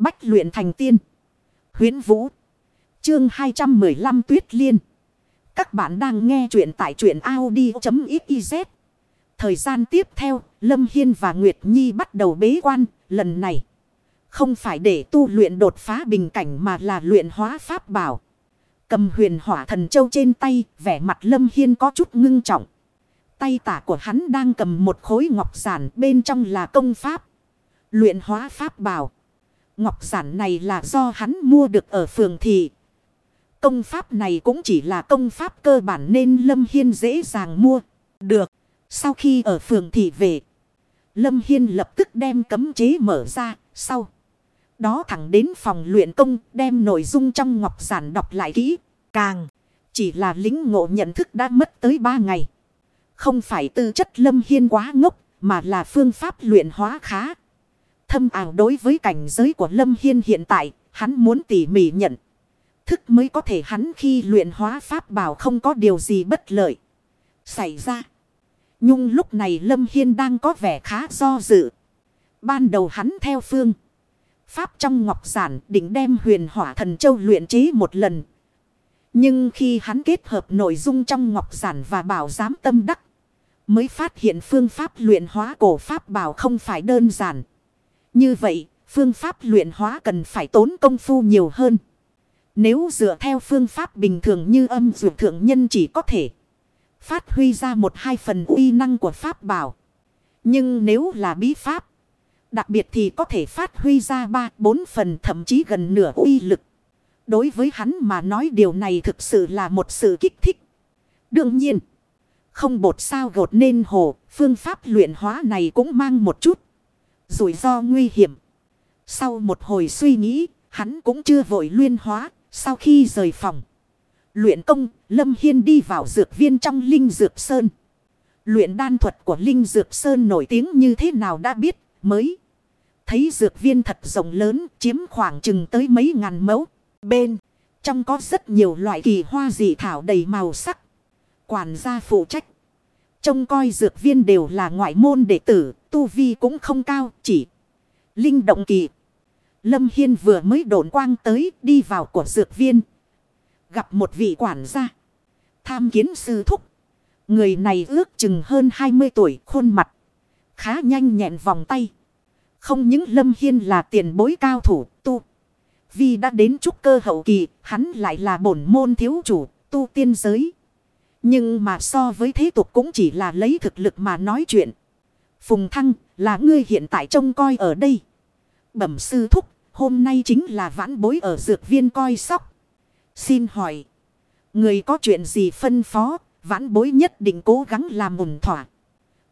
Bách luyện thành tiên. Huyến Vũ. Chương 215 Tuyết Liên. Các bạn đang nghe truyện tại truyện Audi.xyz. Thời gian tiếp theo, Lâm Hiên và Nguyệt Nhi bắt đầu bế quan, lần này. Không phải để tu luyện đột phá bình cảnh mà là luyện hóa pháp bảo. Cầm huyền hỏa thần châu trên tay, vẻ mặt Lâm Hiên có chút ngưng trọng. Tay tả của hắn đang cầm một khối ngọc giản bên trong là công pháp. Luyện hóa pháp bảo. Ngọc giản này là do hắn mua được ở phường thị. Công pháp này cũng chỉ là công pháp cơ bản nên Lâm Hiên dễ dàng mua. Được. Sau khi ở phường thị về. Lâm Hiên lập tức đem cấm chế mở ra. Sau. Đó thẳng đến phòng luyện công, đem nội dung trong ngọc giản đọc lại kỹ. Càng. Chỉ là lính ngộ nhận thức đã mất tới 3 ngày. Không phải tư chất Lâm Hiên quá ngốc. Mà là phương pháp luyện hóa khá. Thâm ảo đối với cảnh giới của Lâm Hiên hiện tại. Hắn muốn tỉ mỉ nhận thức mới có thể hắn khi luyện hóa pháp bảo không có điều gì bất lợi. Xảy ra. Nhung lúc này Lâm Hiên đang có vẻ khá do dự. Ban đầu hắn theo phương. Pháp trong ngọc giản định đem huyền hỏa thần châu luyện chế một lần. Nhưng khi hắn kết hợp nội dung trong ngọc giản và bảo giám tâm đắc. Mới phát hiện phương pháp luyện hóa cổ pháp bảo không phải đơn giản. Như vậy, phương pháp luyện hóa cần phải tốn công phu nhiều hơn. Nếu dựa theo phương pháp bình thường như âm dược thượng nhân chỉ có thể phát huy ra một hai phần uy năng của pháp bảo. Nhưng nếu là bí pháp, đặc biệt thì có thể phát huy ra ba bốn phần thậm chí gần nửa uy lực. Đối với hắn mà nói điều này thực sự là một sự kích thích. Đương nhiên, không bột sao gột nên hồ, phương pháp luyện hóa này cũng mang một chút rủi ro nguy hiểm. Sau một hồi suy nghĩ, hắn cũng chưa vội luyện hóa, sau khi rời phòng. Luyện công, Lâm Hiên đi vào dược viên trong Linh Dược Sơn. Luyện đan thuật của Linh Dược Sơn nổi tiếng như thế nào đã biết, mới. Thấy dược viên thật rộng lớn, chiếm khoảng chừng tới mấy ngàn mẫu. Bên, trong có rất nhiều loại kỳ hoa dị thảo đầy màu sắc. Quản gia phụ trách. Trông coi dược viên đều là ngoại môn đệ tử, tu vi cũng không cao, chỉ linh động kỳ. Lâm Hiên vừa mới đổn quang tới đi vào của dược viên. Gặp một vị quản gia. Tham kiến sư thúc. Người này ước chừng hơn 20 tuổi khuôn mặt. Khá nhanh nhẹn vòng tay. Không những Lâm Hiên là tiền bối cao thủ tu. Vì đã đến trúc cơ hậu kỳ hắn lại là bổn môn thiếu chủ tu tiên giới. Nhưng mà so với thế tục cũng chỉ là lấy thực lực mà nói chuyện. Phùng Thăng là ngươi hiện tại trông coi ở đây. Bẩm sư thúc, hôm nay chính là vãn bối ở dược viên coi sóc. Xin hỏi, người có chuyện gì phân phó, vãn bối nhất định cố gắng làm ổn thỏa.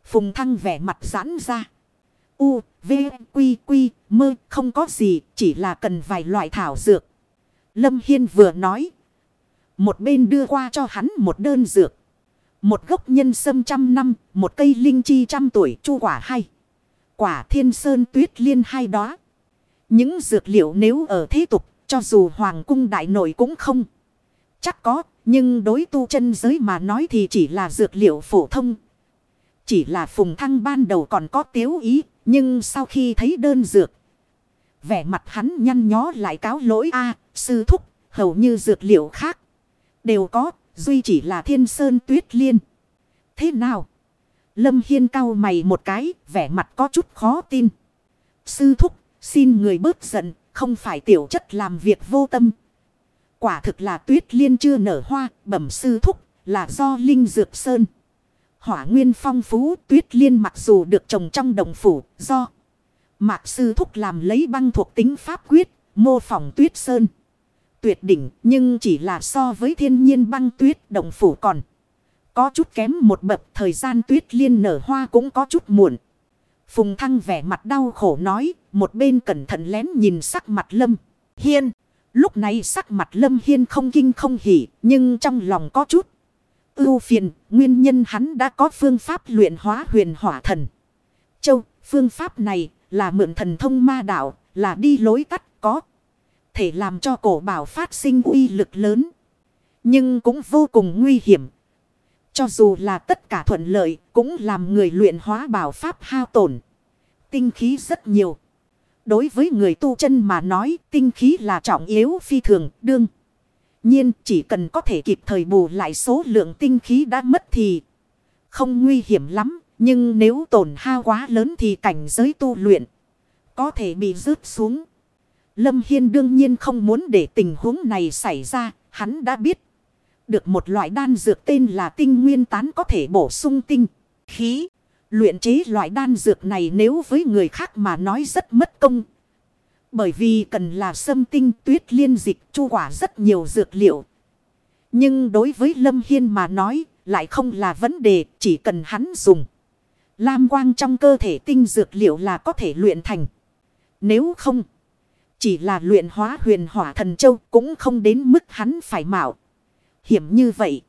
Phùng thăng vẻ mặt giãn ra. U, V, Quy, Quy, mơ, không có gì, chỉ là cần vài loại thảo dược. Lâm Hiên vừa nói. Một bên đưa qua cho hắn một đơn dược. Một gốc nhân sâm trăm năm, một cây linh chi trăm tuổi, chu quả hay. Quả thiên sơn tuyết liên hai đó. Những dược liệu nếu ở thế tục, cho dù hoàng cung đại nội cũng không. Chắc có, nhưng đối tu chân giới mà nói thì chỉ là dược liệu phổ thông. Chỉ là phùng thăng ban đầu còn có tiếu ý, nhưng sau khi thấy đơn dược. Vẻ mặt hắn nhăn nhó lại cáo lỗi a sư thúc, hầu như dược liệu khác. Đều có, duy chỉ là thiên sơn tuyết liên. Thế nào? Lâm Hiên cau mày một cái, vẻ mặt có chút khó tin. Sư thúc, Xin người bớt giận, không phải tiểu chất làm việc vô tâm. Quả thực là tuyết liên chưa nở hoa, bẩm sư thúc, là do linh dược sơn. Hỏa nguyên phong phú tuyết liên mặc dù được trồng trong đồng phủ, do mạc sư thúc làm lấy băng thuộc tính pháp quyết, mô phỏng tuyết sơn. Tuyệt đỉnh, nhưng chỉ là so với thiên nhiên băng tuyết đồng phủ còn. Có chút kém một bậc thời gian tuyết liên nở hoa cũng có chút muộn. Phùng Thăng vẻ mặt đau khổ nói, một bên cẩn thận lén nhìn sắc mặt Lâm Hiên. Lúc này sắc mặt Lâm Hiên không kinh không hỉ, nhưng trong lòng có chút. Ưu phiền, nguyên nhân hắn đã có phương pháp luyện hóa huyền hỏa thần. Châu, phương pháp này là mượn thần thông ma đạo, là đi lối tắt có. Thể làm cho cổ bảo phát sinh uy lực lớn. Nhưng cũng vô cùng nguy hiểm. Cho dù là tất cả thuận lợi, cũng làm người luyện hóa bảo pháp hao tổn. Tinh khí rất nhiều. Đối với người tu chân mà nói tinh khí là trọng yếu phi thường đương. nhiên chỉ cần có thể kịp thời bù lại số lượng tinh khí đã mất thì không nguy hiểm lắm. Nhưng nếu tổn hao quá lớn thì cảnh giới tu luyện có thể bị rớt xuống. Lâm Hiên đương nhiên không muốn để tình huống này xảy ra. Hắn đã biết được một loại đan dược tên là tinh nguyên tán có thể bổ sung tinh, khí. Luyện chế loại đan dược này nếu với người khác mà nói rất mất công. Bởi vì cần là sâm tinh tuyết liên dịch chu quả rất nhiều dược liệu. Nhưng đối với Lâm Hiên mà nói lại không là vấn đề chỉ cần hắn dùng. Lam quang trong cơ thể tinh dược liệu là có thể luyện thành. Nếu không, chỉ là luyện hóa huyền hỏa thần châu cũng không đến mức hắn phải mạo hiểm như vậy.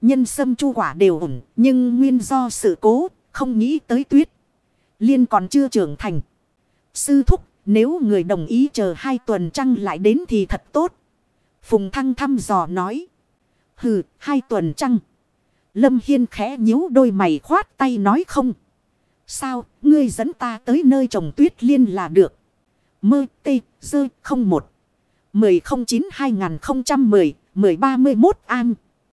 Nhân sâm chu quả đều ổn, nhưng nguyên do sự cố, không nghĩ tới tuyết. Liên còn chưa trưởng thành. Sư thúc, nếu người đồng ý chờ hai tuần trăng lại đến thì thật tốt. Phùng thăng thăm dò nói. Hừ, hai tuần trăng. Lâm Hiên khẽ nhíu đôi mày khoát tay nói không. Sao, ngươi dẫn ta tới nơi trồng tuyết liên là được mơ tê, dơ, không một. Mười không chín hai nghìn không trăm mười mười ba mươi mốt an